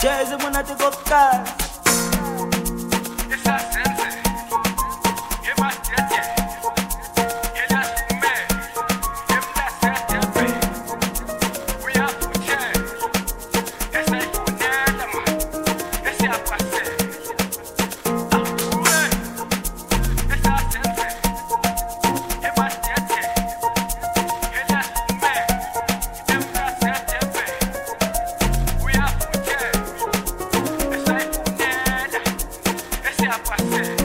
Jersey, we I the up cars. parceiro.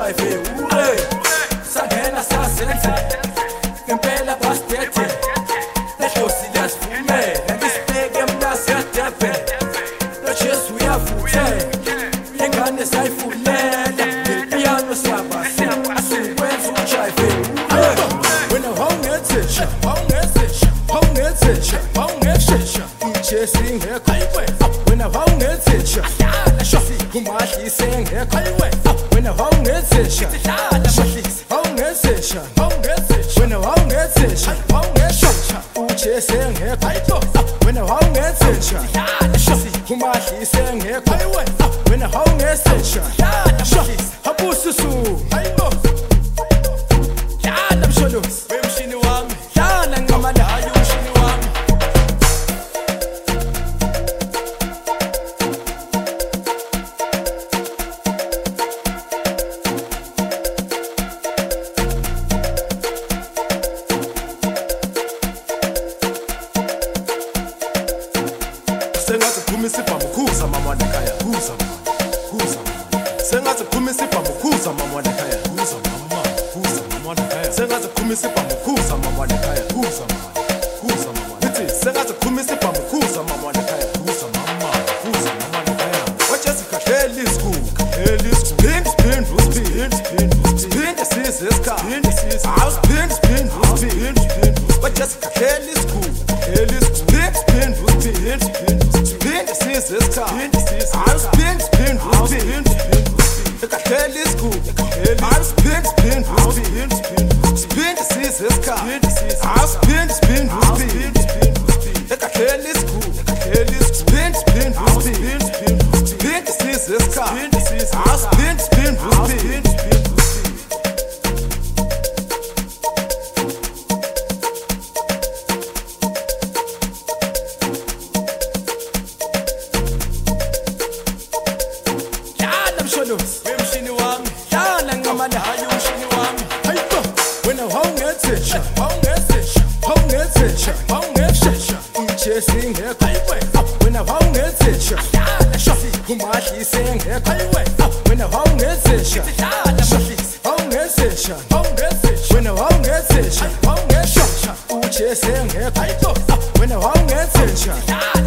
HIV sangena sazenza ngempela basidede nedlosi liyasivumela ngisibeke mnasiyadebe nojesu uyavuthe ingane sayifulela ngempiyano siyabasi asukwenza u-hiv wena wawungethesha wawungethesha wawungethesha wawungeshesha ijesu ingekho wena wawungethesha kumadlisengekho wena wawungezesha wawungezesha wena wawungezesha wawungezesha ujese ngekho ayo wena wawungezesha umadlise ngekho ayo wena wawungezesha hapusisu ayo yala msholozi khuza mamalekhaya khuza khuza sengathi khumisa ibhambu khuza mamalekhaya khuza mama khuza mamalekhaya sengathi khumisa ibhambu khuza mamalekhaya khuza mama khuza mama uthi sengathi khumisa ibhambu spin, spin, spin, this is car. I spin, spin, spin, like a careless cool. Spin, spin, spin, spin, this is car. I spin, spin, spin, spin. chasing her highway. When I found it, it's Shafi. Kumati saying her highway. When I found it, it's Shafi. Found it, it's When I found it, it's Shafi. Chasing her highway. When I found it, it's